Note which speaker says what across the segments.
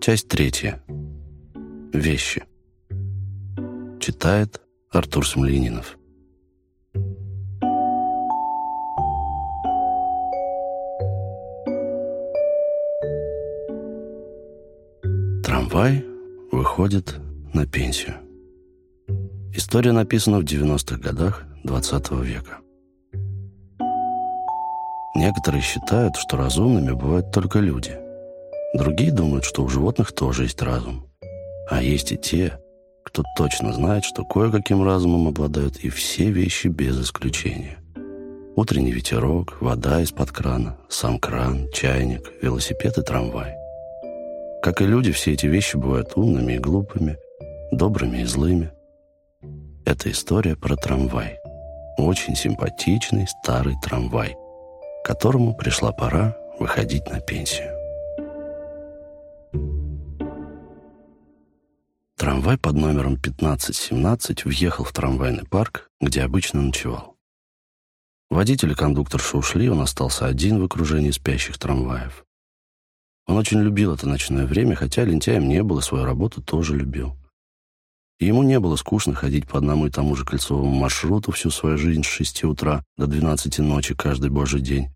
Speaker 1: Часть третья. Вещи. Читает Артур Смольянинов. Трамвай выходит на пенсию. История написана в 90-х годах 20 века. Некоторые считают, что разумными бывают только люди. Другие думают, что у животных тоже есть разум. А есть и те, кто точно знает, что кое-каким разумом обладают и все вещи без исключения. Утренний ветерок, вода из-под крана, сам кран, чайник, велосипед и трамвай. Как и люди, все эти вещи бывают умными и глупыми, добрыми и злыми. Это история про трамвай. Очень симпатичный старый трамвай – которому пришла пора выходить на пенсию. Трамвай под номером 1517 въехал в трамвайный парк, где обычно ночевал. Водитель и кондукторша ушли, он остался один в окружении спящих трамваев. Он очень любил это ночное время, хотя лентяем не было, свою работу тоже любил. И ему не было скучно ходить по одному и тому же кольцевому маршруту всю свою жизнь с 6 утра до 12 ночи каждый божий день.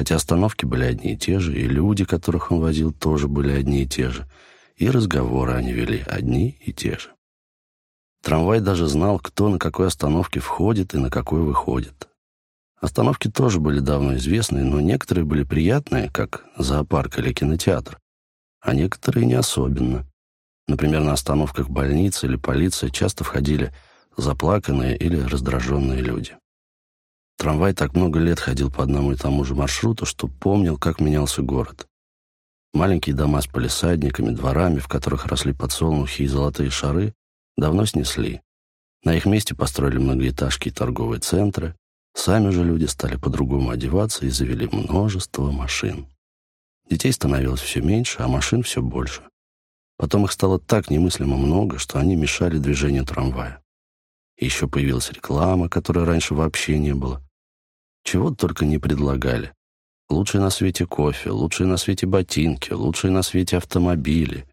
Speaker 1: Хотя остановки были одни и те же, и люди, которых он возил, тоже были одни и те же, и разговоры они вели одни и те же. Трамвай даже знал, кто на какой остановке входит и на какой выходит. Остановки тоже были давно известны, но некоторые были приятные, как зоопарк или кинотеатр, а некоторые не особенно. Например, на остановках больницы или полиции часто входили заплаканные или раздраженные люди. Трамвай так много лет ходил по одному и тому же маршруту, что помнил, как менялся город. Маленькие дома с полисадниками, дворами, в которых росли подсолнухи и золотые шары, давно снесли. На их месте построили многоэтажки и торговые центры. Сами же люди стали по-другому одеваться и завели множество машин. Детей становилось все меньше, а машин все больше. Потом их стало так немыслимо много, что они мешали движению трамвая. Еще появилась реклама, которой раньше вообще не было. Чего только не предлагали. Лучшие на свете кофе, лучшие на свете ботинки, лучшие на свете автомобили.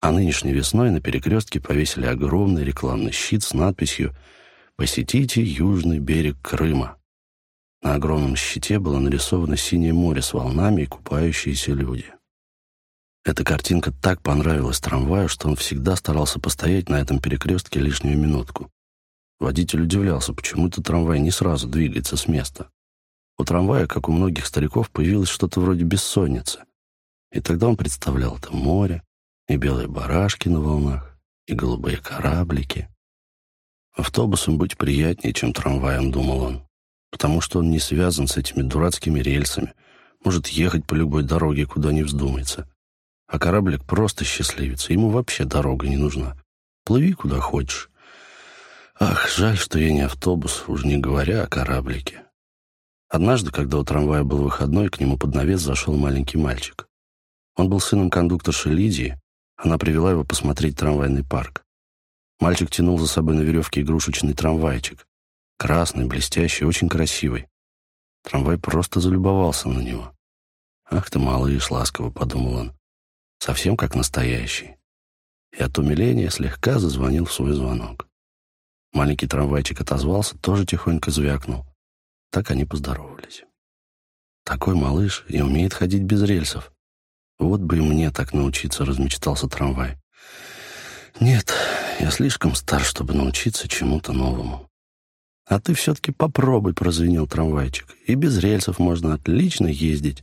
Speaker 1: А нынешней весной на перекрестке повесили огромный рекламный щит с надписью «Посетите южный берег Крыма». На огромном щите было нарисовано синее море с волнами и купающиеся люди. Эта картинка так понравилась трамваю, что он всегда старался постоять на этом перекрестке лишнюю минутку. Водитель удивлялся, почему этот трамвай не сразу двигается с места. У трамвая, как у многих стариков, появилось что-то вроде бессонницы. И тогда он представлял это море, и белые барашки на волнах, и голубые кораблики. Автобусом быть приятнее, чем трамваем, думал он, потому что он не связан с этими дурацкими рельсами, может ехать по любой дороге, куда не вздумается. А кораблик просто счастливится, ему вообще дорога не нужна. Плыви куда хочешь, Ах, жаль, что я не автобус, уж не говоря о кораблике. Однажды, когда у трамвая был выходной, к нему под навес зашел маленький мальчик. Он был сыном кондукторши Лидии, она привела его посмотреть трамвайный парк. Мальчик тянул за собой на веревке игрушечный трамвайчик. Красный, блестящий, очень красивый. Трамвай просто залюбовался на него. «Ах ты, малыш!» — ласково подумал он. «Совсем как настоящий». И от умиления слегка зазвонил в свой звонок. Маленький трамвайчик отозвался, тоже тихонько звякнул. Так они поздоровались. Такой малыш и умеет ходить без рельсов. Вот бы и мне так научиться, размечтался трамвай. Нет, я слишком стар, чтобы научиться чему-то новому. А ты все-таки попробуй, прозвенел трамвайчик. И без рельсов можно отлично ездить.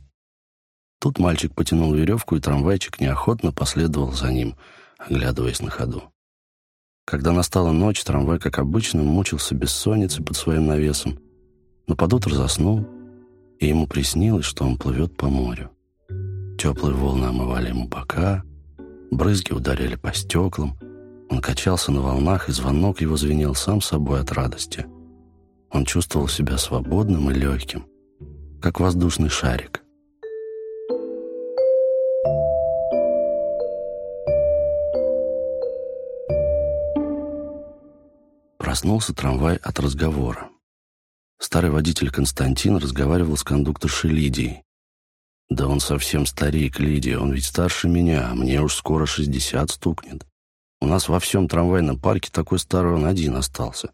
Speaker 1: Тут мальчик потянул веревку, и трамвайчик неохотно последовал за ним, оглядываясь на ходу. Когда настала ночь, трамвай, как обычно, мучился бессонницей под своим навесом, но под утро заснул, и ему приснилось, что он плывет по морю. Теплые волны омывали ему бока, брызги ударяли по стеклам, он качался на волнах, и звонок его звенел сам собой от радости. Он чувствовал себя свободным и легким, как воздушный шарик. Проснулся трамвай от разговора. Старый водитель Константин разговаривал с кондукторшей Лидией. Да он совсем старик, Лидия, он ведь старше меня, а мне уж скоро шестьдесят стукнет. У нас во всем трамвайном парке такой старый он один остался.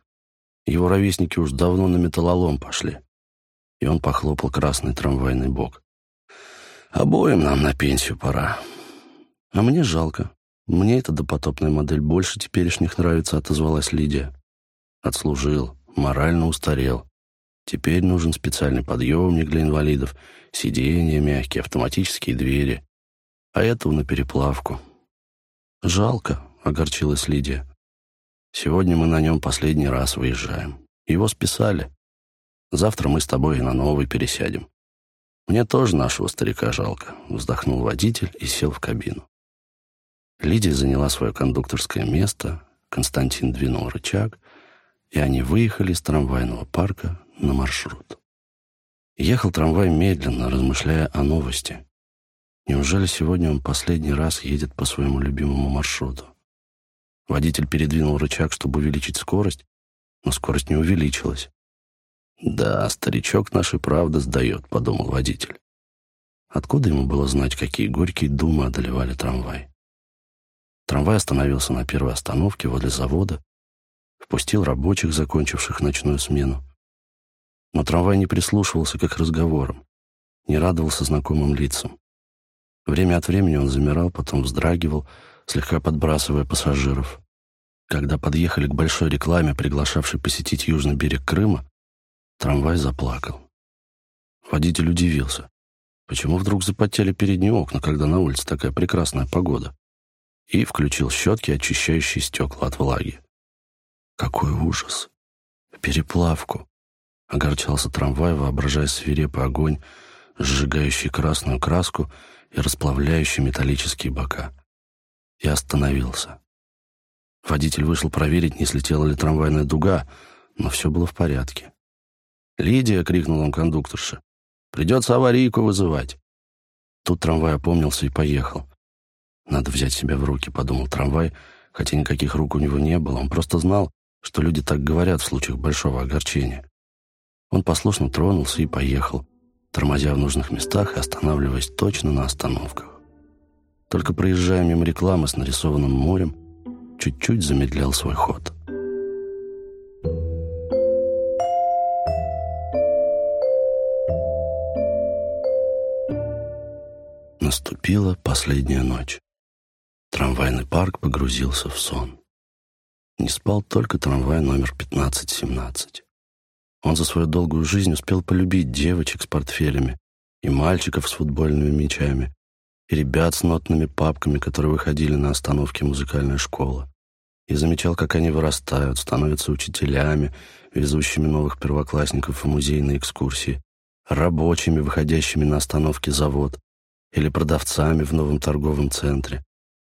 Speaker 1: Его ровесники уж давно на металлолом пошли. И он похлопал красный трамвайный бок. Обоим нам на пенсию пора. А мне жалко. Мне эта допотопная модель больше теперешних нравится, отозвалась Лидия. Отслужил, морально устарел. Теперь нужен специальный подъемник для инвалидов, сиденья мягкие, автоматические двери. А этого на переплавку. Жалко, огорчилась Лидия. Сегодня мы на нем последний раз выезжаем. Его списали. Завтра мы с тобой и на новый пересядем. Мне тоже нашего старика жалко, вздохнул водитель и сел в кабину. Лидия заняла свое кондукторское место, Константин двинул рычаг, и они выехали из трамвайного парка на маршрут. Ехал трамвай медленно, размышляя о новости. Неужели сегодня он последний раз едет по своему любимому маршруту? Водитель передвинул рычаг, чтобы увеличить скорость, но скорость не увеличилась. «Да, старичок наш и правда сдает», — подумал водитель. Откуда ему было знать, какие горькие думы одолевали трамвай? Трамвай остановился на первой остановке возле завода, впустил рабочих, закончивших ночную смену. Но трамвай не прислушивался к разговорам, не радовался знакомым лицам. Время от времени он замирал, потом вздрагивал, слегка подбрасывая пассажиров. Когда подъехали к большой рекламе, приглашавшей посетить южный берег Крыма, трамвай заплакал. Водитель удивился. Почему вдруг запотели передние окна, когда на улице такая прекрасная погода? И включил щетки, очищающие стекла от влаги. Какой ужас! В переплавку! Огорчался трамвай, воображая свирепый огонь, сжигающий красную краску и расплавляющий металлические бока. И остановился. Водитель вышел проверить, не слетела ли трамвайная дуга, но все было в порядке. «Лидия!» — крикнул он кондукторше. «Придется аварийку вызывать». Тут трамвай опомнился и поехал. «Надо взять себя в руки», — подумал трамвай, хотя никаких рук у него не было. Он просто знал, что люди так говорят в случаях большого огорчения. Он послушно тронулся и поехал, тормозя в нужных местах и останавливаясь точно на остановках. Только проезжая мимо рекламы с нарисованным морем, чуть-чуть замедлял свой ход. Наступила последняя ночь. Трамвайный парк погрузился в сон. Не спал только трамвай номер 1517. Он за свою долгую жизнь успел полюбить девочек с портфелями и мальчиков с футбольными мячами, и ребят с нотными папками, которые выходили на остановке музыкальной школы. И замечал, как они вырастают, становятся учителями, везущими новых первоклассников в музейные экскурсии, рабочими, выходящими на остановке завод, или продавцами в новом торговом центре,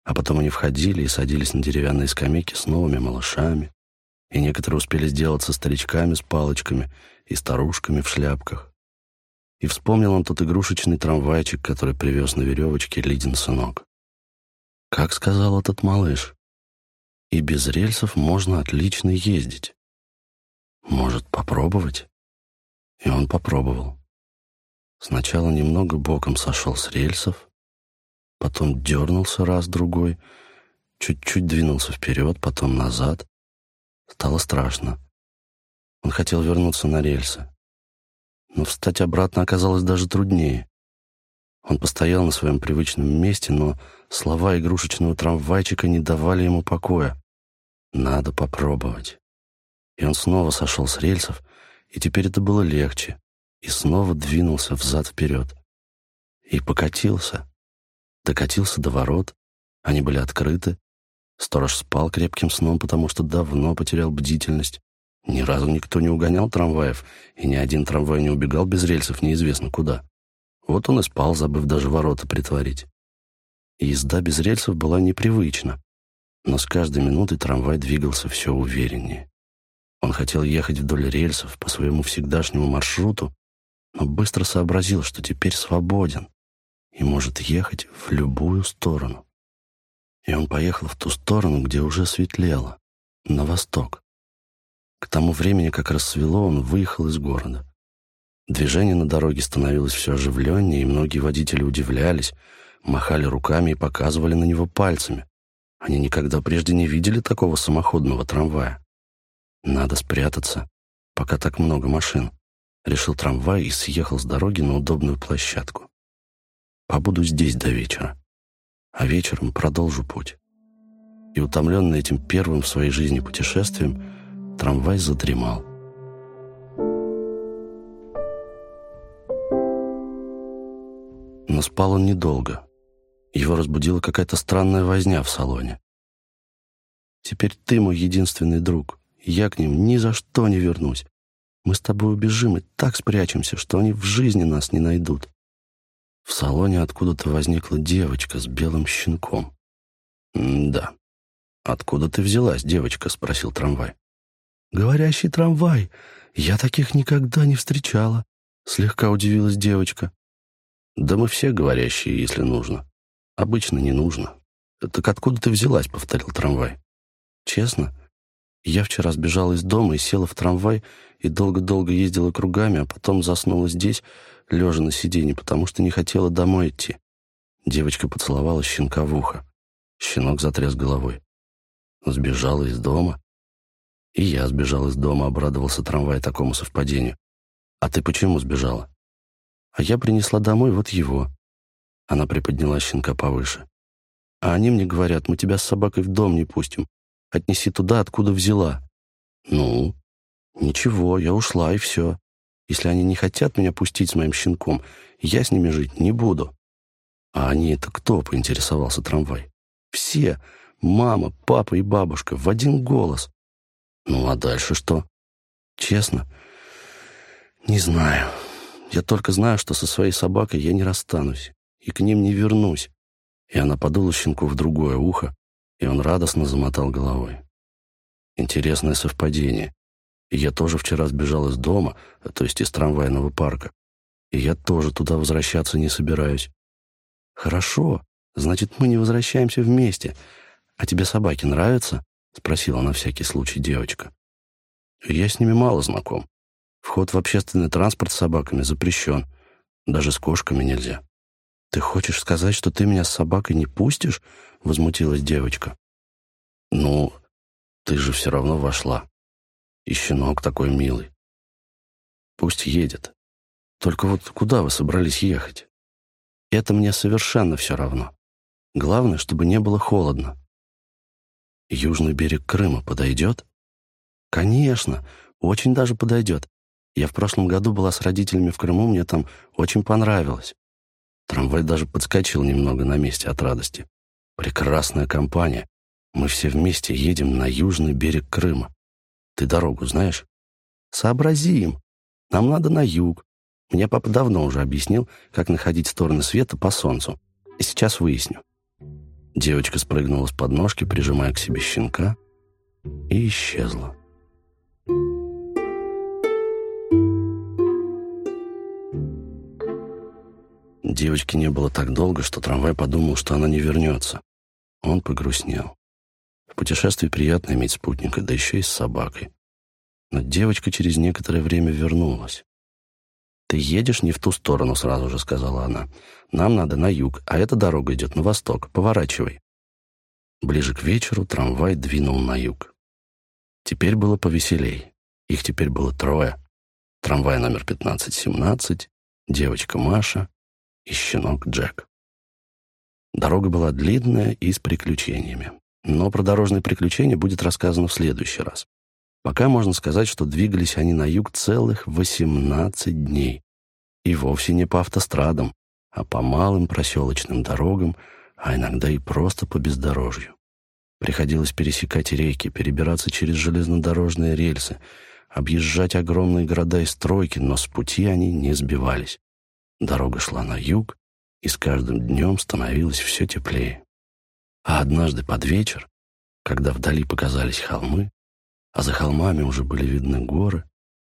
Speaker 1: а потом они входили и садились на деревянные скамейки с новыми малышами, и некоторые успели сделаться старичками с палочками и старушками в шляпках. И вспомнил он тот игрушечный трамвайчик, который привез на веревочке Лидин сынок. Как сказал этот малыш, и без рельсов можно отлично ездить. Может, попробовать? И он попробовал. Сначала немного боком сошел с рельсов, потом дернулся раз-другой, чуть-чуть двинулся вперед, потом назад. Стало страшно. Он хотел вернуться на рельсы. Но встать обратно оказалось даже труднее. Он постоял на своем привычном месте, но слова игрушечного трамвайчика не давали ему покоя. Надо попробовать. И он снова сошел с рельсов, и теперь это было легче, и снова двинулся взад-вперед. И покатился. Докатился до ворот, они были открыты. Сторож спал крепким сном, потому что давно потерял бдительность. Ни разу никто не угонял трамваев, и ни один трамвай не убегал без рельсов неизвестно куда. Вот он и спал, забыв даже ворота притворить. Езда без рельсов была непривычна, но с каждой минутой трамвай двигался все увереннее. Он хотел ехать вдоль рельсов по своему всегдашнему маршруту, но быстро сообразил, что теперь свободен и может ехать в любую сторону. И он поехал в ту сторону, где уже светлело, на восток. К тому времени, как рассвело, он выехал из города. Движение на дороге становилось все оживленнее, и многие водители удивлялись, махали руками и показывали на него пальцами. Они никогда прежде не видели такого самоходного трамвая. Надо спрятаться, пока так много машин. Решил трамвай и съехал с дороги на удобную площадку. Побуду здесь до вечера, а вечером продолжу путь. И утомленный этим первым в своей жизни путешествием, трамвай задремал. Но спал он недолго. Его разбудила какая-то странная возня в салоне. «Теперь ты мой единственный друг. Я к ним ни за что не вернусь. Мы с тобой убежим и так спрячемся, что они в жизни нас не найдут». В салоне откуда-то возникла девочка с белым щенком. «Да. Откуда ты взялась, девочка?» — спросил трамвай. «Говорящий трамвай. Я таких никогда не встречала», — слегка удивилась девочка. «Да мы все говорящие, если нужно. Обычно не нужно». «Так откуда ты взялась?» — повторил трамвай. «Честно, я вчера сбежала из дома и села в трамвай и долго-долго ездила кругами, а потом заснула здесь, лежа на сиденье, потому что не хотела домой идти». Девочка поцеловала щенка в ухо. Щенок затряс головой. Сбежала из дома. И я сбежал из дома, обрадовался трамвай такому совпадению. «А ты почему сбежала?» А я принесла домой вот его. Она приподняла щенка повыше. А они мне говорят, мы тебя с собакой в дом не пустим. Отнеси туда, откуда взяла. Ну? Ничего, я ушла, и все. Если они не хотят меня пустить с моим щенком, я с ними жить не буду. А они это кто, поинтересовался трамвай? Все. Мама, папа и бабушка в один голос. Ну, а дальше что? Честно? Не знаю. Я только знаю, что со своей собакой я не расстанусь и к ним не вернусь. И она подула щенку в другое ухо, и он радостно замотал головой. Интересное совпадение. И я тоже вчера сбежал из дома, то есть из трамвайного парка. И я тоже туда возвращаться не собираюсь. Хорошо, значит, мы не возвращаемся вместе. А тебе собаки нравятся? Спросила на всякий случай девочка. Я с ними мало знаком. Вход в общественный транспорт с собаками запрещен. Даже с кошками нельзя. «Ты хочешь сказать, что ты меня с собакой не пустишь?» — возмутилась девочка. «Ну, ты же все равно вошла. И щенок такой милый. Пусть едет. Только вот куда вы собрались ехать? Это мне совершенно все равно. Главное, чтобы не было холодно. Южный берег Крыма подойдет? Конечно, очень даже подойдет. Я в прошлом году была с родителями в Крыму, мне там очень понравилось. Трамвай даже подскочил немного на месте от радости. Прекрасная компания. Мы все вместе едем на южный берег Крыма. Ты дорогу знаешь? Сообразим. Нам надо на юг. Мне папа давно уже объяснил, как находить стороны света по солнцу. И сейчас выясню. Девочка спрыгнула с подножки, прижимая к себе щенка, и исчезла. Девочки не было так долго, что трамвай подумал, что она не вернется. Он погрустнел. В путешествии приятно иметь спутника, да еще и с собакой. Но девочка через некоторое время вернулась. «Ты едешь не в ту сторону», — сразу же сказала она. «Нам надо на юг, а эта дорога идет на восток. Поворачивай». Ближе к вечеру трамвай двинул на юг. Теперь было повеселей. Их теперь было трое. Трамвай номер 1517, девочка Маша и щенок Джек. Дорога была длинная и с приключениями. Но про дорожные приключения будет рассказано в следующий раз. Пока можно сказать, что двигались они на юг целых 18 дней. И вовсе не по автострадам, а по малым проселочным дорогам, а иногда и просто по бездорожью. Приходилось пересекать реки, перебираться через железнодорожные рельсы, объезжать огромные города и стройки, но с пути они не сбивались. Дорога шла на юг, и с каждым днем становилось все теплее. А однажды под вечер, когда вдали показались холмы, а за холмами уже были видны горы,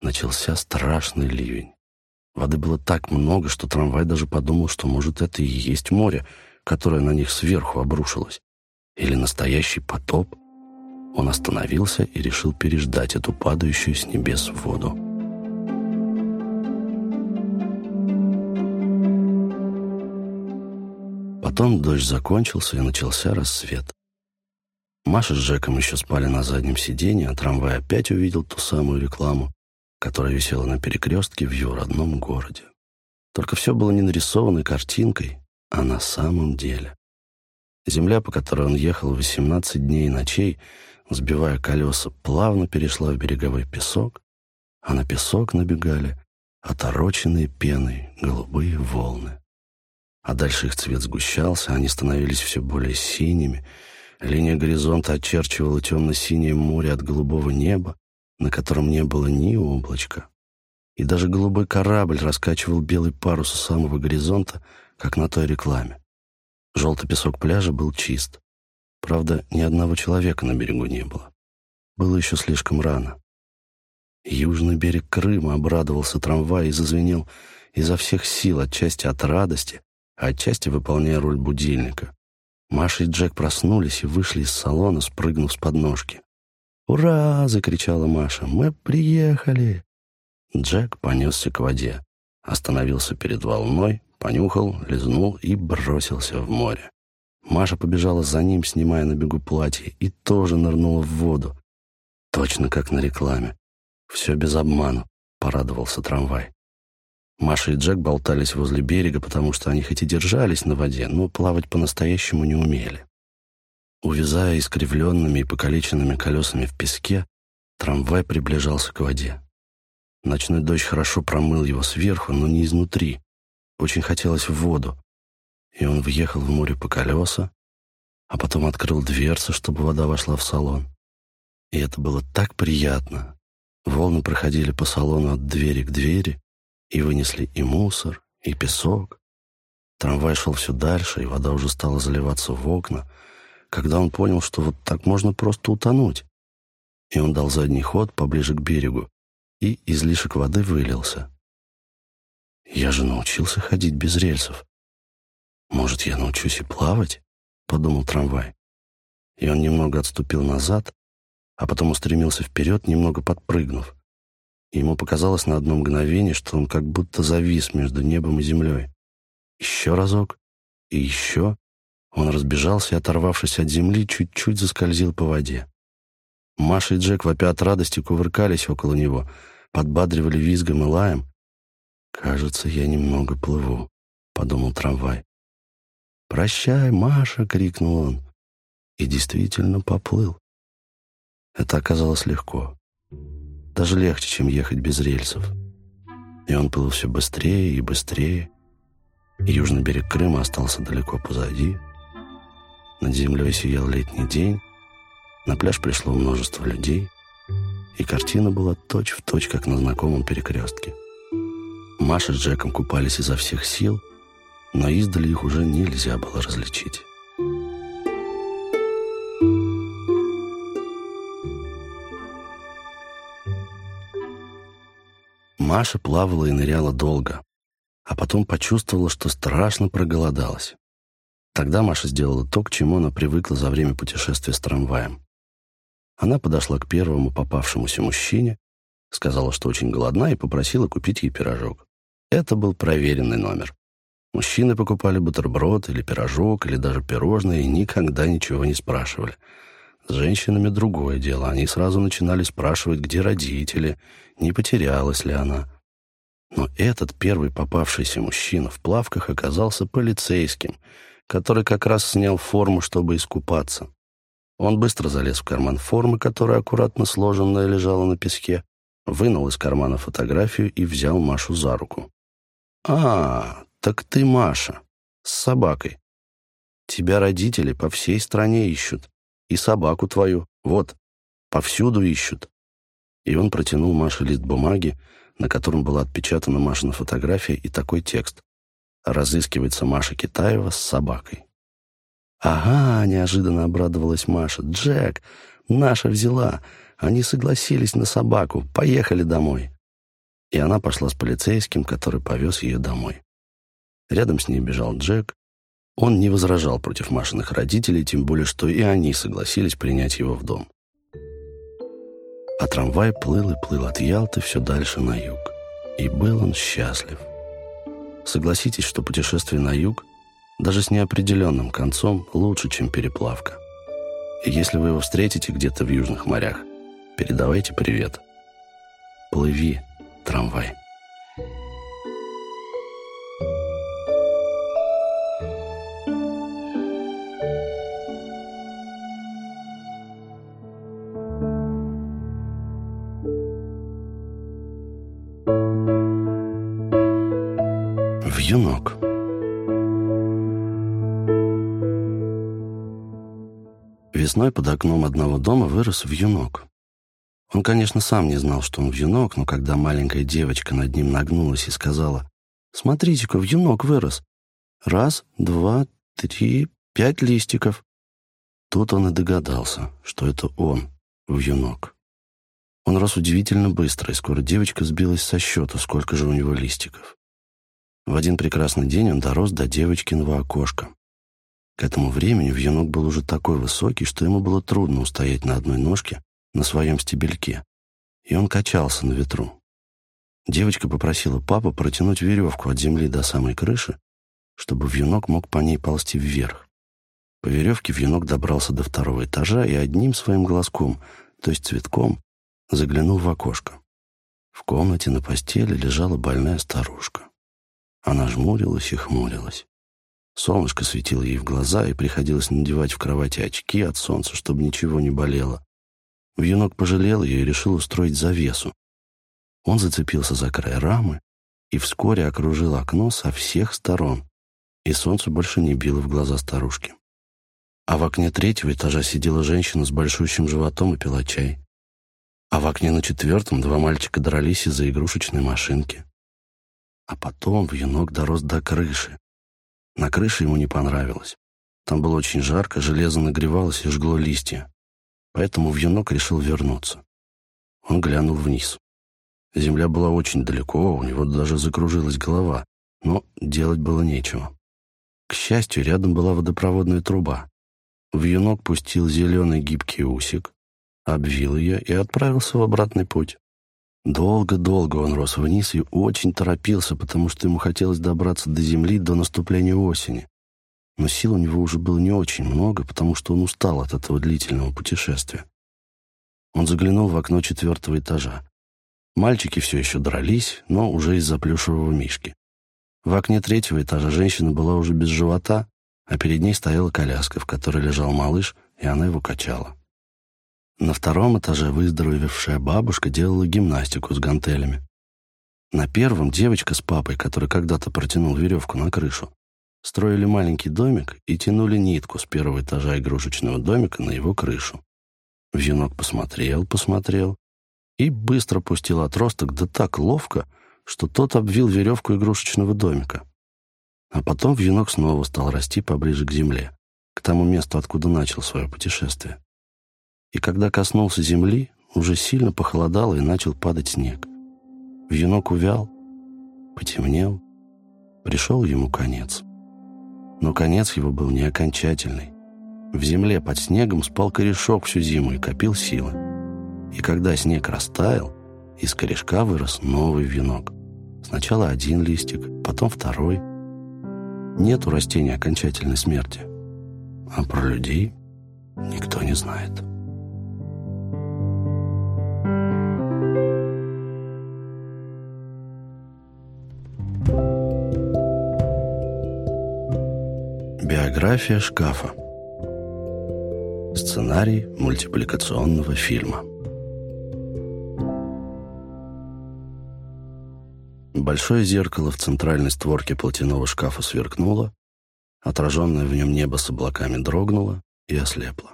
Speaker 1: начался страшный ливень. Воды было так много, что трамвай даже подумал, что, может, это и есть море, которое на них сверху обрушилось. Или настоящий потоп. Он остановился и решил переждать эту падающую с небес воду. Потом дождь закончился, и начался рассвет. Маша с Джеком еще спали на заднем сиденье, а трамвай опять увидел ту самую рекламу, которая висела на перекрестке в его родном городе. Только все было не нарисованной картинкой, а на самом деле. Земля, по которой он ехал 18 дней и ночей, сбивая колеса, плавно перешла в береговой песок, а на песок набегали отороченные пеной голубые волны. А дальше их цвет сгущался, они становились все более синими, Линия горизонта очерчивала темно-синее море от голубого неба, на котором не было ни облачка. И даже голубой корабль раскачивал белый парус у самого горизонта, как на той рекламе. Желтый песок пляжа был чист. Правда, ни одного человека на берегу не было. Было еще слишком рано. Южный берег Крыма обрадовался трамвай и зазвенел изо всех сил, отчасти от радости, отчасти выполняя роль будильника. Маша и Джек проснулись и вышли из салона, спрыгнув с подножки. «Ура!» — закричала Маша. «Мы приехали!» Джек понесся к воде, остановился перед волной, понюхал, лизнул и бросился в море. Маша побежала за ним, снимая на бегу платье, и тоже нырнула в воду. Точно как на рекламе. Все без обману, порадовался трамвай. Маша и Джек болтались возле берега, потому что они хоть и держались на воде, но плавать по-настоящему не умели. Увязая искривленными и покалеченными колесами в песке, трамвай приближался к воде. Ночной дождь хорошо промыл его сверху, но не изнутри. Очень хотелось в воду. И он въехал в море по колеса, а потом открыл дверцы, чтобы вода вошла в салон. И это было так приятно. Волны проходили по салону от двери к двери, и вынесли и мусор, и песок. Трамвай шел все дальше, и вода уже стала заливаться в окна, когда он понял, что вот так можно просто утонуть. И он дал задний ход поближе к берегу, и излишек воды вылился. «Я же научился ходить без рельсов. Может, я научусь и плавать?» — подумал трамвай. И он немного отступил назад, а потом устремился вперед, немного подпрыгнув. Ему показалось на одно мгновение, что он как будто завис между небом и землей. Еще разок, и еще. Он разбежался и, оторвавшись от земли, чуть-чуть заскользил по воде. Маша и Джек, вопя от радости, кувыркались около него, подбадривали визгом и лаем. «Кажется, я немного плыву», — подумал трамвай. «Прощай, Маша!» — крикнул он. И действительно поплыл. Это оказалось легко даже легче, чем ехать без рельсов. И он плыл все быстрее и быстрее. И южный берег Крыма остался далеко позади. Над землей сиял летний день. На пляж пришло множество людей. И картина была точь-в-точь, точь, как на знакомом перекрестке. Маша с Джеком купались изо всех сил, но издали их уже нельзя было различить. Маша плавала и ныряла долго, а потом почувствовала, что страшно проголодалась. Тогда Маша сделала то, к чему она привыкла за время путешествия с трамваем. Она подошла к первому попавшемуся мужчине, сказала, что очень голодна, и попросила купить ей пирожок. Это был проверенный номер. Мужчины покупали бутерброд или пирожок, или даже пирожное, и никогда ничего не спрашивали — с женщинами другое дело. Они сразу начинали спрашивать, где родители, не потерялась ли она. Но этот первый попавшийся мужчина в плавках оказался полицейским, который как раз снял форму, чтобы искупаться. Он быстро залез в карман формы, которая аккуратно сложенная лежала на песке, вынул из кармана фотографию и взял Машу за руку. «А, так ты Маша, с собакой. Тебя родители по всей стране ищут и собаку твою. Вот, повсюду ищут». И он протянул Маше лист бумаги, на котором была отпечатана Машина фотография и такой текст. «Разыскивается Маша Китаева с собакой». «Ага», — неожиданно обрадовалась Маша. «Джек, наша взяла. Они согласились на собаку. Поехали домой». И она пошла с полицейским, который повез ее домой. Рядом с ней бежал Джек, он не возражал против Машиных родителей, тем более, что и они согласились принять его в дом. А трамвай плыл и плыл от Ялты все дальше на юг. И был он счастлив. Согласитесь, что путешествие на юг даже с неопределенным концом, лучше, чем переплавка. И если вы его встретите где-то в южных морях, передавайте привет. Плыви, трамвай. Весной под окном одного дома вырос вьюнок. Он, конечно, сам не знал, что он вьюнок, но когда маленькая девочка над ним нагнулась и сказала, «Смотрите-ка, вьюнок вырос. Раз, два, три, пять листиков». Тут он и догадался, что это он, вьюнок. Он рос удивительно быстро, и скоро девочка сбилась со счета, сколько же у него листиков. В один прекрасный день он дорос до девочкиного окошка. К этому времени вьюнок был уже такой высокий, что ему было трудно устоять на одной ножке на своем стебельке, и он качался на ветру. Девочка попросила папу протянуть веревку от земли до самой крыши, чтобы вьюнок мог по ней ползти вверх. По веревке вьюнок добрался до второго этажа и одним своим глазком, то есть цветком, заглянул в окошко. В комнате на постели лежала больная старушка. Она жмурилась и хмурилась. Солнышко светило ей в глаза, и приходилось надевать в кровати очки от солнца, чтобы ничего не болело. Вьюнок пожалел ее и решил устроить завесу. Он зацепился за край рамы и вскоре окружил окно со всех сторон, и солнце больше не било в глаза старушки. А в окне третьего этажа сидела женщина с большущим животом и пила чай. А в окне на четвертом два мальчика дрались из-за игрушечной машинки. А потом вьюнок дорос до крыши, на крыше ему не понравилось. Там было очень жарко, железо нагревалось и жгло листья. Поэтому вьюнок решил вернуться. Он глянул вниз. Земля была очень далеко, у него даже закружилась голова, но делать было нечего. К счастью, рядом была водопроводная труба. Вьюнок пустил зеленый гибкий усик, обвил ее и отправился в обратный путь. Долго-долго он рос вниз и очень торопился, потому что ему хотелось добраться до земли до наступления осени. Но сил у него уже было не очень много, потому что он устал от этого длительного путешествия. Он заглянул в окно четвертого этажа. Мальчики все еще дрались, но уже из-за плюшевого мишки. В окне третьего этажа женщина была уже без живота, а перед ней стояла коляска, в которой лежал малыш, и она его качала. На втором этаже выздоровевшая бабушка делала гимнастику с гантелями. На первом девочка с папой, который когда-то протянул веревку на крышу, строили маленький домик и тянули нитку с первого этажа игрушечного домика на его крышу. Вьюнок посмотрел, посмотрел и быстро пустил отросток, да так ловко, что тот обвил веревку игрушечного домика. А потом вьюнок снова стал расти поближе к земле, к тому месту, откуда начал свое путешествие и когда коснулся земли, уже сильно похолодало и начал падать снег. Вьюнок увял, потемнел, пришел ему конец. Но конец его был не окончательный. В земле под снегом спал корешок всю зиму и копил силы. И когда снег растаял, из корешка вырос новый венок. Сначала один листик, потом второй. Нет у растения окончательной смерти. А про людей никто не знает. Биография шкафа. Сценарий мультипликационного фильма. Большое зеркало в центральной створке платяного шкафа сверкнуло, отраженное в нем небо с облаками дрогнуло и ослепло.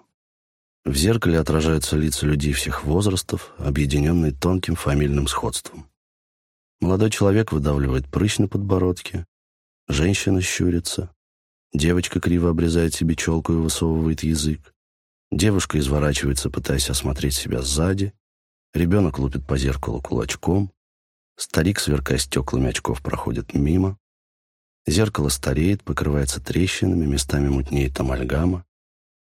Speaker 1: В зеркале отражаются лица людей всех возрастов, объединенные тонким фамильным сходством. Молодой человек выдавливает прыщ на подбородке, женщина щурится, Девочка криво обрезает себе челку и высовывает язык. Девушка изворачивается, пытаясь осмотреть себя сзади. Ребенок лупит по зеркалу кулачком. Старик, сверкая стеклами очков, проходит мимо. Зеркало стареет, покрывается трещинами, местами мутнеет амальгама.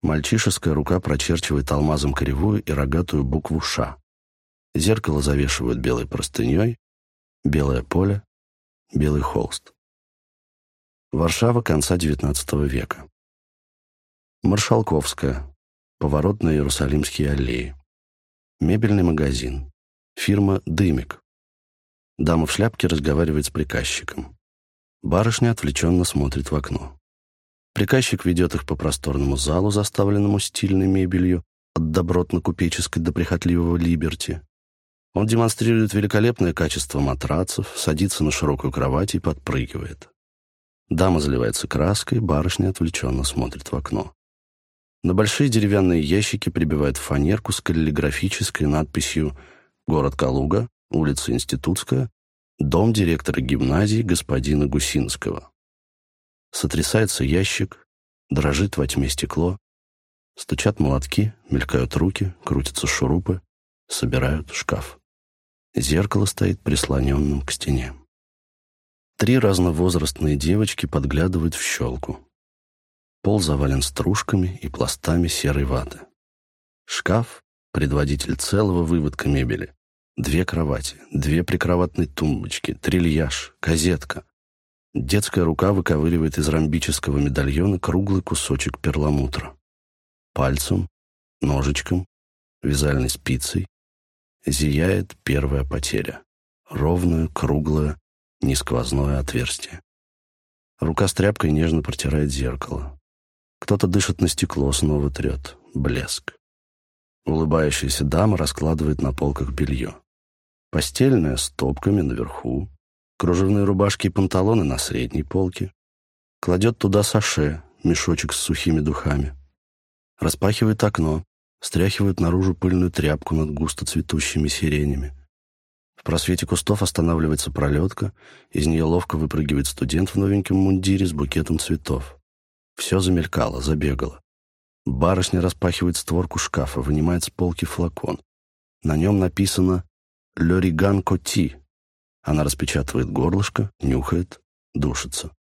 Speaker 1: Мальчишеская рука прочерчивает алмазом кривую и рогатую букву «Ш». Зеркало завешивают белой простыней, белое поле, белый холст. Варшава конца XIX века. Маршалковская. Поворот на Иерусалимские аллеи. Мебельный магазин. Фирма «Дымик». Дама в шляпке разговаривает с приказчиком. Барышня отвлеченно смотрит в окно. Приказчик ведет их по просторному залу, заставленному стильной мебелью, от добротно-купеческой до прихотливого либерти. Он демонстрирует великолепное качество матрацев, садится на широкую кровать и подпрыгивает. Дама заливается краской, барышня отвлеченно смотрит в окно. На большие деревянные ящики прибивают фанерку с каллиграфической надписью «Город Калуга, улица Институтская, дом директора гимназии господина Гусинского». Сотрясается ящик, дрожит во тьме стекло, стучат молотки, мелькают руки, крутятся шурупы, собирают шкаф. Зеркало стоит прислоненным к стене. Три разновозрастные девочки подглядывают в щелку. Пол завален стружками и пластами серой ваты. Шкаф — предводитель целого выводка мебели. Две кровати, две прикроватные тумбочки, трильяж, газетка. Детская рука выковыривает из ромбического медальона круглый кусочек перламутра. Пальцем, ножичком, вязальной спицей зияет первая потеря. Ровное, круглое, несквозное отверстие. Рука с тряпкой нежно протирает зеркало. Кто-то дышит на стекло, снова трет. Блеск. Улыбающаяся дама раскладывает на полках белье. Постельное с топками наверху. Кружевные рубашки и панталоны на средней полке. Кладет туда саше, мешочек с сухими духами. Распахивает окно, стряхивает наружу пыльную тряпку над густо цветущими сиренями. В просвете кустов останавливается пролетка, из нее ловко выпрыгивает студент в новеньком мундире с букетом цветов. Все замелькало, забегало. Барышня распахивает створку шкафа, вынимает с полки флакон. На нем написано «Лёриган Коти». Она распечатывает горлышко, нюхает, душится.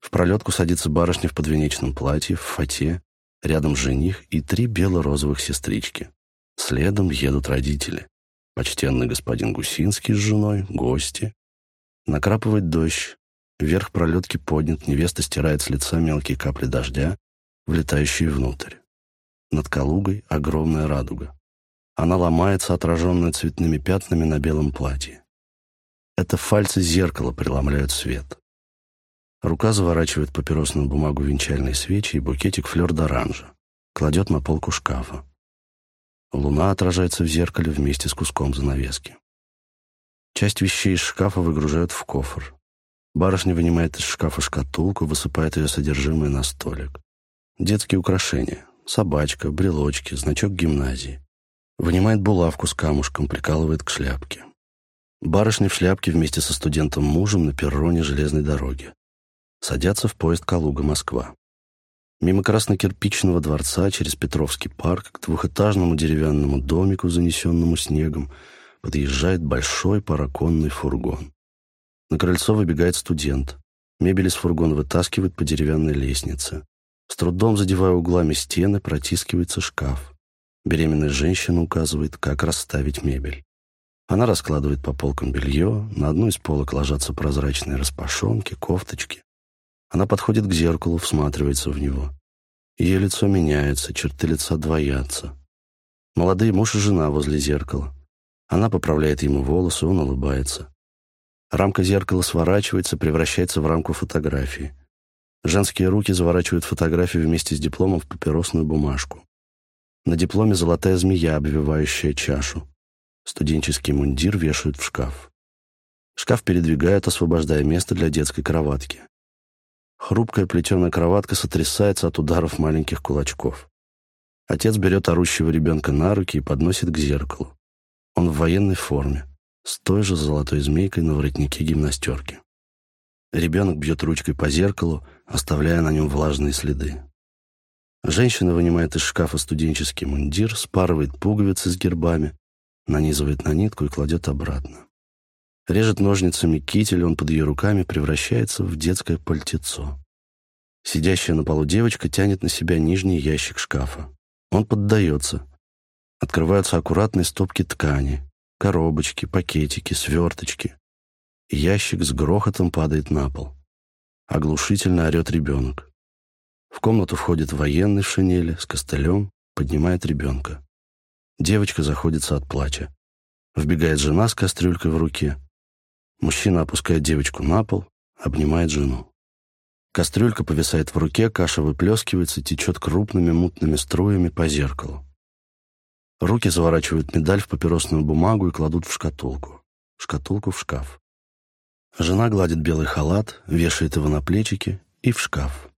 Speaker 1: В пролетку садится барышня в подвенечном платье, в фате, рядом жених и три бело-розовых сестрички. Следом едут родители. Почтенный господин Гусинский с женой, гости. Накрапывает дождь, Вверх пролетки поднят, невеста стирает с лица мелкие капли дождя, влетающие внутрь. Над Калугой огромная радуга. Она ломается, отраженная цветными пятнами на белом платье. Это фальцы зеркала преломляют свет. Рука заворачивает папиросную бумагу венчальной свечи и букетик флёр-д'оранжа. Кладет на полку шкафа. Луна отражается в зеркале вместе с куском занавески. Часть вещей из шкафа выгружают в кофр. Барышня вынимает из шкафа шкатулку, высыпает ее содержимое на столик. Детские украшения. Собачка, брелочки, значок гимназии. Вынимает булавку с камушком, прикалывает к шляпке. Барышня в шляпке вместе со студентом-мужем на перроне железной дороги. Садятся в поезд Калуга-Москва. Мимо красно-кирпичного дворца через Петровский парк к двухэтажному деревянному домику, занесенному снегом, подъезжает большой параконный фургон. На крыльцо выбегает студент. Мебель из фургона вытаскивает по деревянной лестнице. С трудом задевая углами стены, протискивается шкаф. Беременная женщина указывает, как расставить мебель. Она раскладывает по полкам белье, на одну из полок ложатся прозрачные распашонки, кофточки. Она подходит к зеркалу, всматривается в него. Ее лицо меняется, черты лица двоятся. Молодые муж и жена возле зеркала. Она поправляет ему волосы, он улыбается. Рамка зеркала сворачивается, превращается в рамку фотографии. Женские руки заворачивают фотографию вместе с дипломом в папиросную бумажку. На дипломе золотая змея, обвивающая чашу. Студенческий мундир вешают в шкаф. Шкаф передвигают, освобождая место для детской кроватки. Хрупкая плетеная кроватка сотрясается от ударов маленьких кулачков. Отец берет орущего ребенка на руки и подносит к зеркалу. Он в военной форме с той же золотой змейкой на воротнике гимнастерки. Ребенок бьет ручкой по зеркалу, оставляя на нем влажные следы. Женщина вынимает из шкафа студенческий мундир, спарывает пуговицы с гербами, нанизывает на нитку и кладет обратно. Режет ножницами китель, он под ее руками превращается в детское пальтецо. Сидящая на полу девочка тянет на себя нижний ящик шкафа. Он поддается. Открываются аккуратные стопки ткани. Коробочки, пакетики, сверточки. Ящик с грохотом падает на пол. Оглушительно орет ребенок. В комнату входит военный в шинели с костылем, поднимает ребенка. Девочка заходится от плача. Вбегает жена с кастрюлькой в руке. Мужчина опускает девочку на пол, обнимает жену. Кастрюлька повисает в руке, каша выплескивается, течет крупными мутными струями по зеркалу. Руки заворачивают медаль в папиросную бумагу и кладут в шкатулку. Шкатулку в шкаф. Жена гладит белый халат, вешает его на плечики и в шкаф.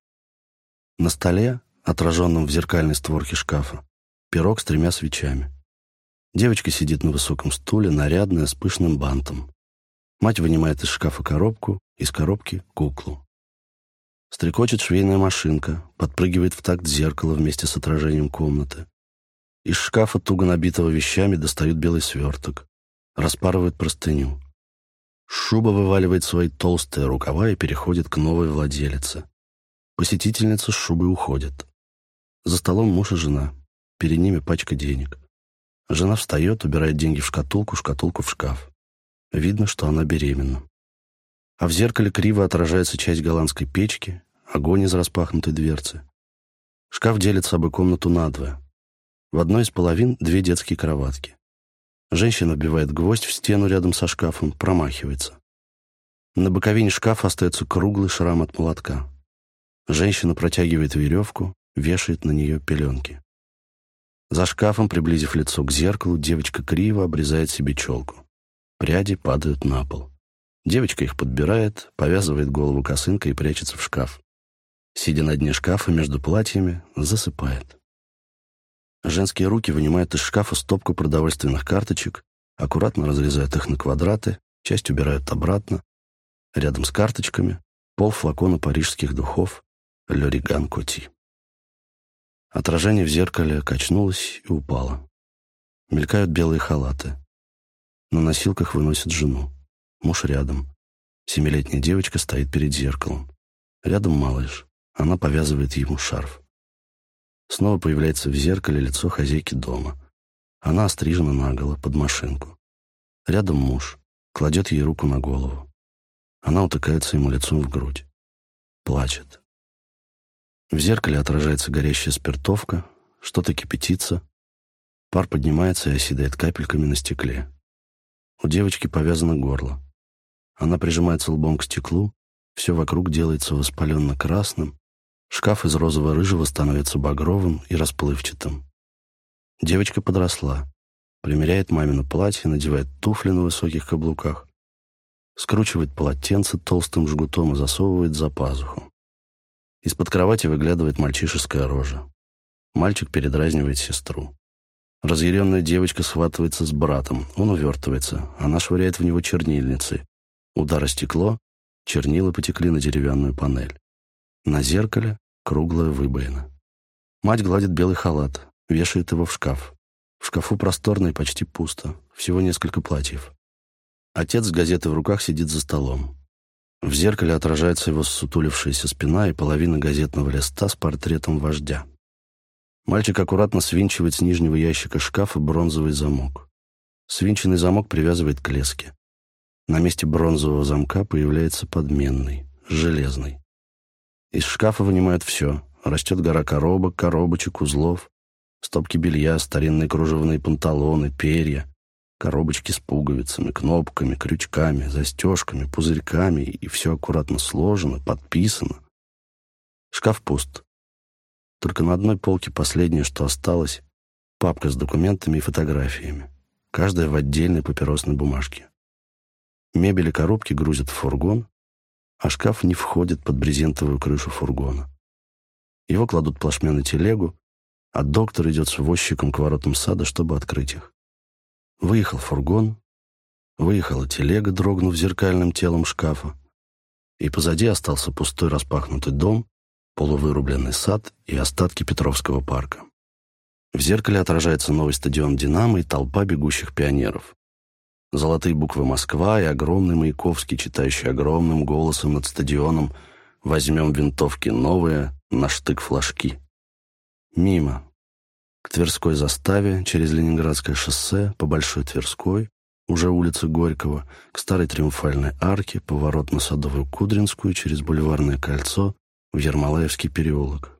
Speaker 1: На столе, отраженном в зеркальной створке шкафа, пирог с тремя свечами. Девочка сидит на высоком стуле, нарядная, с пышным бантом. Мать вынимает из шкафа коробку, из коробки — куклу. Стрекочет швейная машинка, подпрыгивает в такт зеркала вместе с отражением комнаты. Из шкафа, туго набитого вещами, достают белый сверток. Распарывают простыню. Шуба вываливает свои толстые рукава и переходит к новой владелице. Посетительница с шубой уходит. За столом муж и жена. Перед ними пачка денег. Жена встает, убирает деньги в шкатулку, шкатулку в шкаф. Видно, что она беременна. А в зеркале криво отражается часть голландской печки, огонь из распахнутой дверцы. Шкаф делит собой комнату надвое. В одной из половин две детские кроватки. Женщина вбивает гвоздь в стену рядом со шкафом, промахивается. На боковине шкафа остается круглый шрам от молотка. Женщина протягивает веревку, вешает на нее пеленки. За шкафом, приблизив лицо к зеркалу, девочка криво обрезает себе челку. Пряди падают на пол. Девочка их подбирает, повязывает голову косынкой и прячется в шкаф. Сидя на дне шкафа между платьями, засыпает. Женские руки вынимают из шкафа стопку продовольственных карточек, аккуратно разрезают их на квадраты, часть убирают обратно. Рядом с карточками пол флакона парижских духов Лориган Коти. Отражение в зеркале качнулось и упало. Мелькают белые халаты. На носилках выносят жену. Муж рядом. Семилетняя девочка стоит перед зеркалом. Рядом малыш. Она повязывает ему шарф. Снова появляется в зеркале лицо хозяйки дома. Она острижена наголо, под машинку. Рядом муж. Кладет ей руку на голову. Она утыкается ему лицом в грудь. Плачет. В зеркале отражается горящая спиртовка, что-то кипятится. Пар поднимается и оседает капельками на стекле. У девочки повязано горло. Она прижимается лбом к стеклу, все вокруг делается воспаленно-красным, шкаф из розово-рыжего становится багровым и расплывчатым. Девочка подросла, примеряет мамино платье, надевает туфли на высоких каблуках, скручивает полотенце толстым жгутом и засовывает за пазуху. Из-под кровати выглядывает мальчишеская рожа. Мальчик передразнивает сестру. Разъяренная девочка схватывается с братом. Он увертывается. Она швыряет в него чернильницы. Удар о стекло. Чернила потекли на деревянную панель. На зеркале круглая выбоина. Мать гладит белый халат, вешает его в шкаф. В шкафу просторно и почти пусто. Всего несколько платьев. Отец с газетой в руках сидит за столом. В зеркале отражается его сутулившаяся спина и половина газетного листа с портретом вождя. Мальчик аккуратно свинчивает с нижнего ящика шкафа бронзовый замок. Свинченный замок привязывает к леске. На месте бронзового замка появляется подменный, железный. Из шкафа вынимают все. Растет гора коробок, коробочек, узлов, стопки белья, старинные кружевные панталоны, перья, коробочки с пуговицами, кнопками, крючками, застежками, пузырьками, и все аккуратно сложено, подписано. Шкаф пуст. Только на одной полке последнее, что осталось, папка с документами и фотографиями, каждая в отдельной папиросной бумажке. Мебель и коробки грузят в фургон, а шкаф не входит под брезентовую крышу фургона. Его кладут плашмя на телегу, а доктор идет с возчиком к воротам сада, чтобы открыть их. Выехал фургон, выехала телега, дрогнув зеркальным телом шкафа, и позади остался пустой распахнутый дом, полувырубленный сад и остатки Петровского парка. В зеркале отражается новый стадион «Динамо» и толпа бегущих пионеров. Золотые буквы «Москва» и огромный Маяковский, читающий огромным голосом над стадионом «Возьмем винтовки новые, на штык флажки». Мимо. К Тверской заставе, через Ленинградское шоссе, по Большой Тверской, уже улица Горького, к старой триумфальной арке, поворот на Садовую Кудринскую через Бульварное кольцо в Ермолаевский переулок.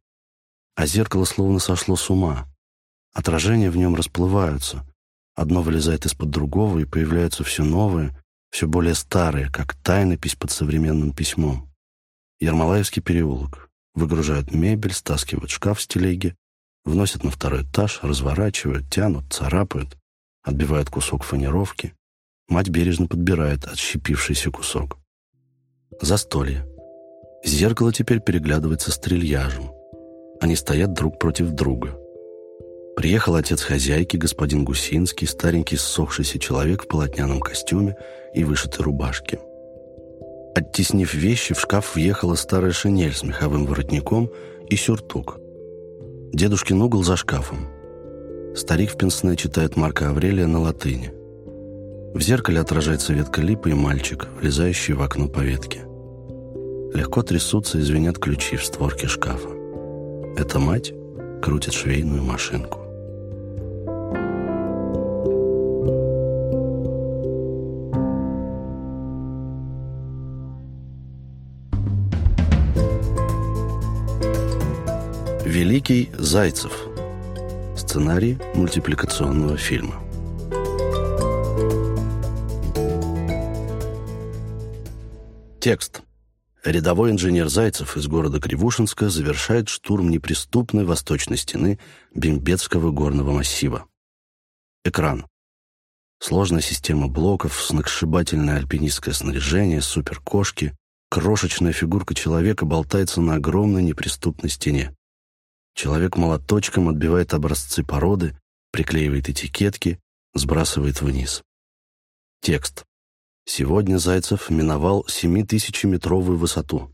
Speaker 1: А зеркало словно сошло с ума. Отражения в нем расплываются. Одно вылезает из-под другого, и появляются все новые, все более старые, как тайнопись под современным письмом. Ермолаевский переулок. Выгружают мебель, стаскивают шкаф с телеги, вносят на второй этаж, разворачивают, тянут, царапают, отбивают кусок фанеровки. Мать бережно подбирает отщепившийся кусок. Застолье. Зеркало теперь переглядывается с трильяжем. Они стоят друг против друга. Приехал отец хозяйки, господин Гусинский, старенький ссохшийся человек в полотняном костюме и вышитой рубашке. Оттеснив вещи, в шкаф въехала старая шинель с меховым воротником и сюртук. Дедушкин угол за шкафом. Старик в пенсне читает Марка Аврелия на латыни. В зеркале отражается ветка липы и мальчик, влезающий в окно по ветке. Легко трясутся и звенят ключи в створке шкафа. Эта мать крутит швейную машинку. Великий Зайцев. Сценарий мультипликационного фильма. Текст. Рядовой инженер Зайцев из города Кривушинска завершает штурм неприступной восточной стены Бимбетского горного массива. Экран. Сложная система блоков, сногсшибательное альпинистское снаряжение, суперкошки, крошечная фигурка человека болтается на огромной неприступной стене. Человек молоточком отбивает образцы породы, приклеивает этикетки, сбрасывает вниз. Текст. Сегодня Зайцев миновал 7000-метровую высоту.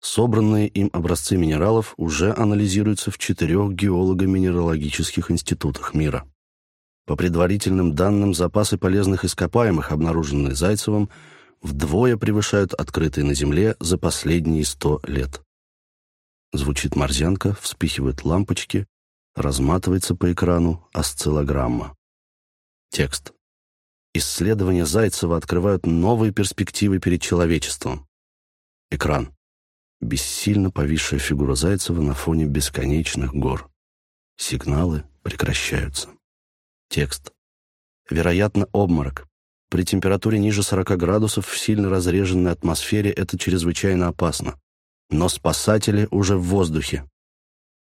Speaker 1: Собранные им образцы минералов уже анализируются в четырех геолого-минералогических институтах мира. По предварительным данным, запасы полезных ископаемых, обнаруженные Зайцевым, вдвое превышают открытые на Земле за последние сто лет. Звучит морзянка, вспихивают лампочки, разматывается по экрану осциллограмма. Текст. Исследования Зайцева открывают новые перспективы перед человечеством. Экран. Бессильно повисшая фигура Зайцева на фоне бесконечных гор. Сигналы прекращаются. Текст. Вероятно, обморок. При температуре ниже 40 градусов в сильно разреженной атмосфере это чрезвычайно опасно но спасатели уже в воздухе.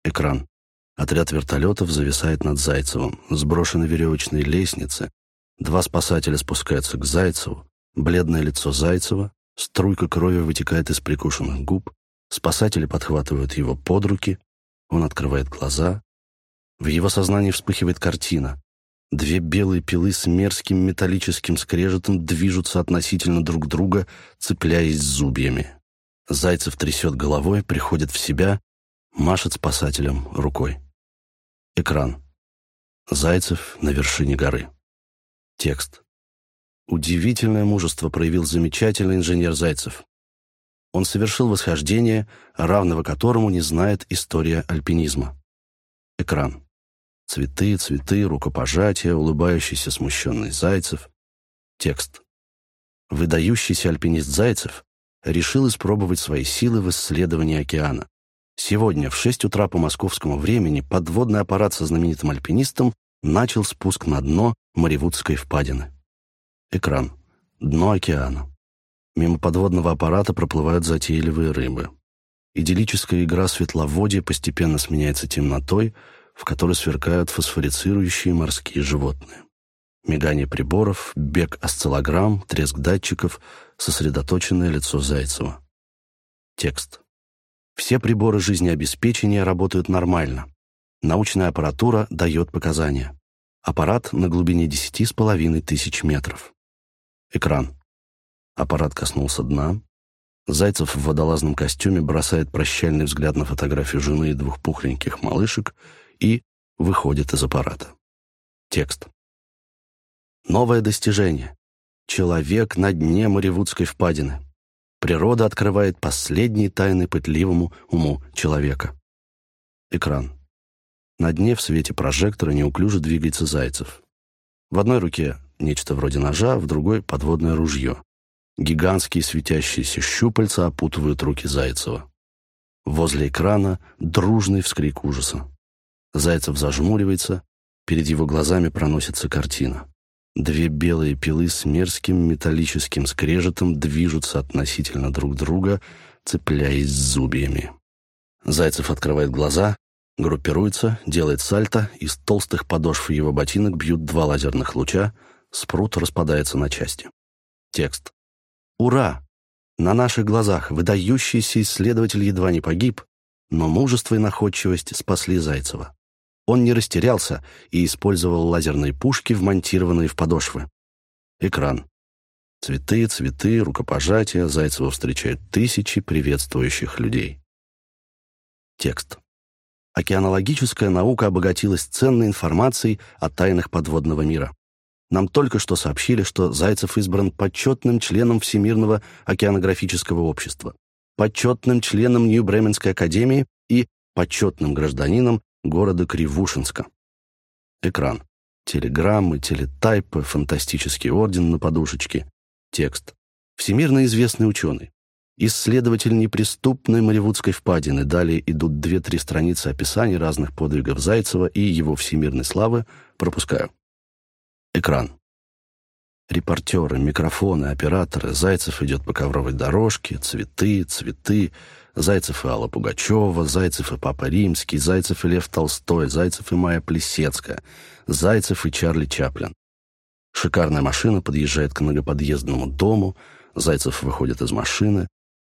Speaker 1: Экран. Отряд вертолетов зависает над Зайцевым. Сброшены веревочные лестницы. Два спасателя спускаются к Зайцеву. Бледное лицо Зайцева. Струйка крови вытекает из прикушенных губ. Спасатели подхватывают его под руки. Он открывает глаза. В его сознании вспыхивает картина. Две белые пилы с мерзким металлическим скрежетом движутся относительно друг друга, цепляясь зубьями. Зайцев трясет головой, приходит в себя, машет спасателем рукой. Экран. Зайцев на вершине горы. Текст. Удивительное мужество проявил замечательный инженер Зайцев. Он совершил восхождение, равного которому не знает история альпинизма. Экран. Цветы, цветы, рукопожатия, улыбающийся смущенный Зайцев. Текст. Выдающийся альпинист Зайцев решил испробовать свои силы в исследовании океана. Сегодня в 6 утра по московскому времени подводный аппарат со знаменитым альпинистом начал спуск на дно Маривудской впадины. Экран. Дно океана. Мимо подводного аппарата проплывают затейливые рыбы. Идиллическая игра светловодья постепенно сменяется темнотой, в которой сверкают фосфорицирующие морские животные. Мигание приборов, бег осциллограмм, треск датчиков, сосредоточенное лицо Зайцева. Текст. Все приборы жизнеобеспечения работают нормально. Научная аппаратура дает показания. Аппарат на глубине десяти с половиной тысяч метров. Экран. Аппарат коснулся дна. Зайцев в водолазном костюме бросает прощальный взгляд на фотографию жены и двух пухленьких малышек и выходит из аппарата. Текст. Новое достижение. Человек на дне Моревудской впадины. Природа открывает последние тайны пытливому уму человека. Экран. На дне в свете прожектора неуклюже двигается Зайцев. В одной руке нечто вроде ножа, в другой — подводное ружье. Гигантские светящиеся щупальца опутывают руки Зайцева. Возле экрана дружный вскрик ужаса. Зайцев зажмуривается, перед его глазами проносится картина. Две белые пилы с мерзким металлическим скрежетом движутся относительно друг друга, цепляясь зубьями. Зайцев открывает глаза, группируется, делает сальто, из толстых подошв его ботинок бьют два лазерных луча, спрут распадается на части. Текст. «Ура! На наших глазах выдающийся исследователь едва не погиб, но мужество и находчивость спасли Зайцева. Он не растерялся и использовал лазерные пушки, вмонтированные в подошвы. Экран. Цветы, цветы, рукопожатия. Зайцева встречают тысячи приветствующих людей. Текст. Океанологическая наука обогатилась ценной информацией о тайнах подводного мира. Нам только что сообщили, что Зайцев избран почетным членом Всемирного океанографического общества, почетным членом Нью-Бременской академии и почетным гражданином города Кривушинска. Экран. Телеграммы, телетайпы, фантастический орден на подушечке. Текст. Всемирно известный ученый. Исследователь неприступной Маривудской впадины. Далее идут две-три страницы описаний разных подвигов Зайцева и его всемирной славы. Пропускаю. Экран. Репортеры, микрофоны, операторы. Зайцев идет по ковровой дорожке. Цветы, цветы. Зайцев и Алла Пугачева, Зайцев и Папа Римский, Зайцев и Лев Толстой, Зайцев и Майя Плесецкая, Зайцев и Чарли Чаплин. Шикарная машина подъезжает к многоподъездному дому, Зайцев выходит из машины,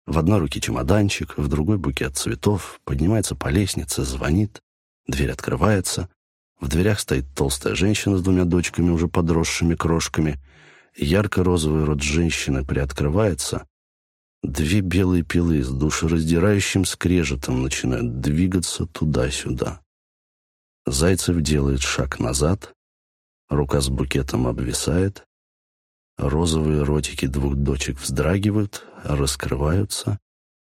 Speaker 1: в одной руке чемоданчик, в другой букет цветов, поднимается по лестнице, звонит, дверь открывается, в дверях стоит толстая женщина с двумя дочками, уже подросшими крошками, ярко-розовый рот женщины приоткрывается, Две белые пилы с душераздирающим скрежетом начинают двигаться туда-сюда. Зайцев делает шаг назад, рука с букетом обвисает, розовые ротики двух дочек вздрагивают, раскрываются,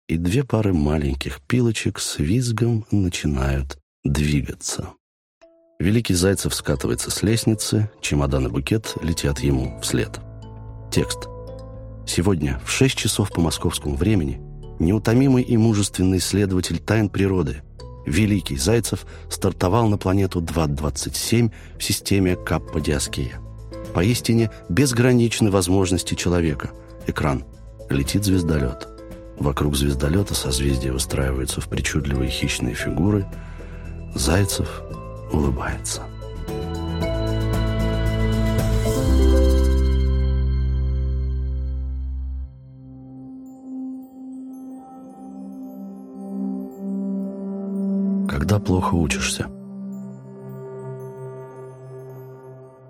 Speaker 1: и две пары маленьких пилочек с визгом начинают двигаться. Великий Зайцев скатывается с лестницы, чемодан и букет летят ему вслед. Текст. Сегодня в 6 часов по московскому времени неутомимый и мужественный исследователь тайн природы Великий Зайцев стартовал на планету 227 в системе Каппа-Диаскея. Поистине безграничны возможности человека. Экран. Летит звездолет. Вокруг звездолета созвездия выстраиваются в причудливые хищные фигуры. Зайцев улыбается. когда плохо учишься.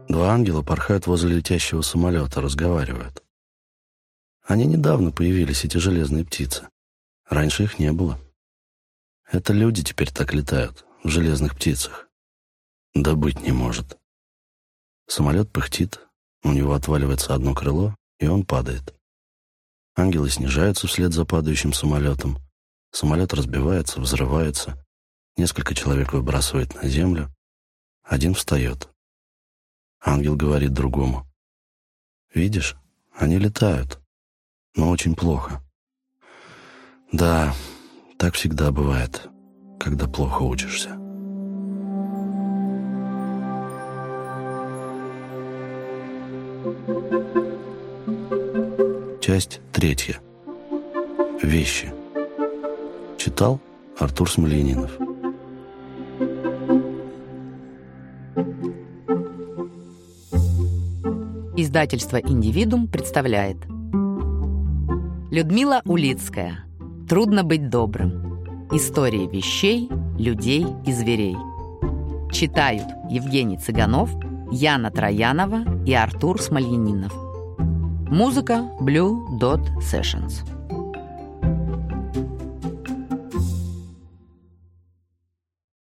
Speaker 1: Два ангела порхают возле летящего самолета, разговаривают. Они недавно появились, эти железные птицы. Раньше их не было. Это люди теперь так летают, в железных птицах. Да быть не может. Самолет пыхтит, у него отваливается одно крыло, и он падает. Ангелы снижаются вслед за падающим самолетом. Самолет разбивается, взрывается. Несколько человек выбрасывает на землю. Один встает. Ангел говорит другому. «Видишь, они летают, но очень плохо». Да, так всегда бывает, когда плохо учишься. Часть третья. Вещи. Читал Артур Смоленинов.
Speaker 2: Издательство «Индивидуум» представляет Людмила Улицкая «Трудно быть добрым. Истории вещей, людей и зверей». Читают Евгений Цыганов, Яна Троянова и Артур Смольянинов. Музыка Blue Dot Sessions.